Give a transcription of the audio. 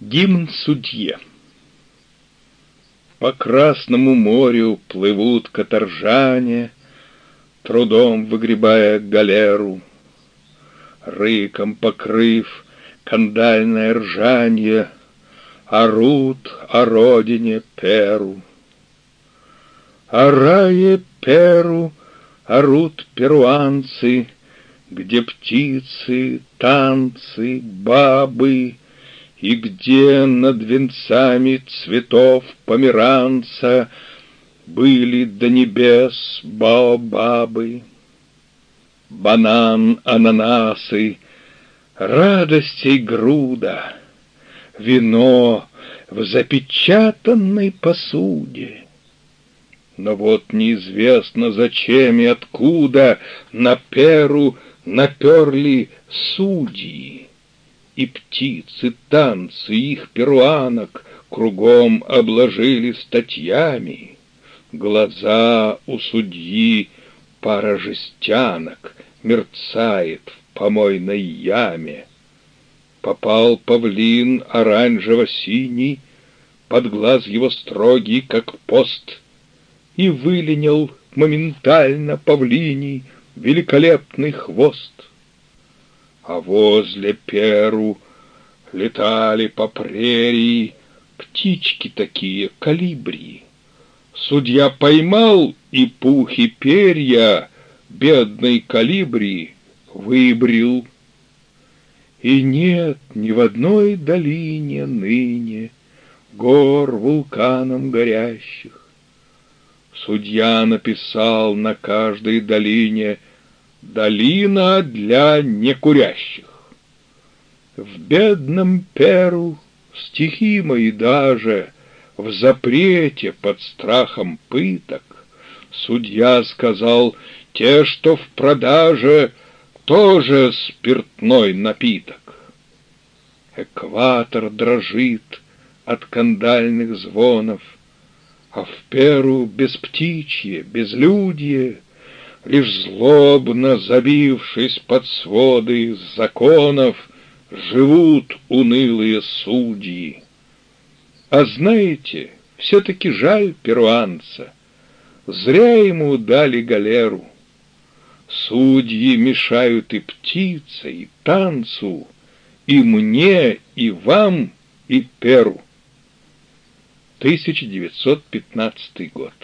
Гимн судье По Красному морю плывут каторжане, Трудом выгребая галеру, Рыком покрыв кандальное ржанье, Орут о родине Перу. О рае Перу орут перуанцы, Где птицы, танцы, бабы, и где над венцами цветов померанца Были до небес баобабы, Банан, ананасы, радостей груда, Вино в запечатанной посуде. Но вот неизвестно зачем и откуда На перу наперли судьи и птицы, танцы их перуанок Кругом обложили статьями. Глаза у судьи пара жестянок Мерцает в помойной яме. Попал павлин оранжево-синий, Под глаз его строгий, как пост, И выленил моментально павлиний Великолепный хвост а возле Перу летали по прерии птички такие, калибри. Судья поймал и пух и перья бедной калибри выбрил. И нет ни в одной долине ныне гор вулканом горящих. Судья написал на каждой долине — Долина для некурящих. В бедном Перу стихи мои даже В запрете под страхом пыток Судья сказал, те, что в продаже, Тоже спиртной напиток. Экватор дрожит от кандальных звонов, А в Перу без птичье, безлюдье — Лишь злобно забившись под своды законов, Живут унылые судьи. А знаете, все-таки жаль перуанца, Зря ему дали галеру. Судьи мешают и птице, и танцу, И мне, и вам, и перу. 1915 год.